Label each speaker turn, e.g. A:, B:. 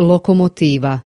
A: Lokomotiva.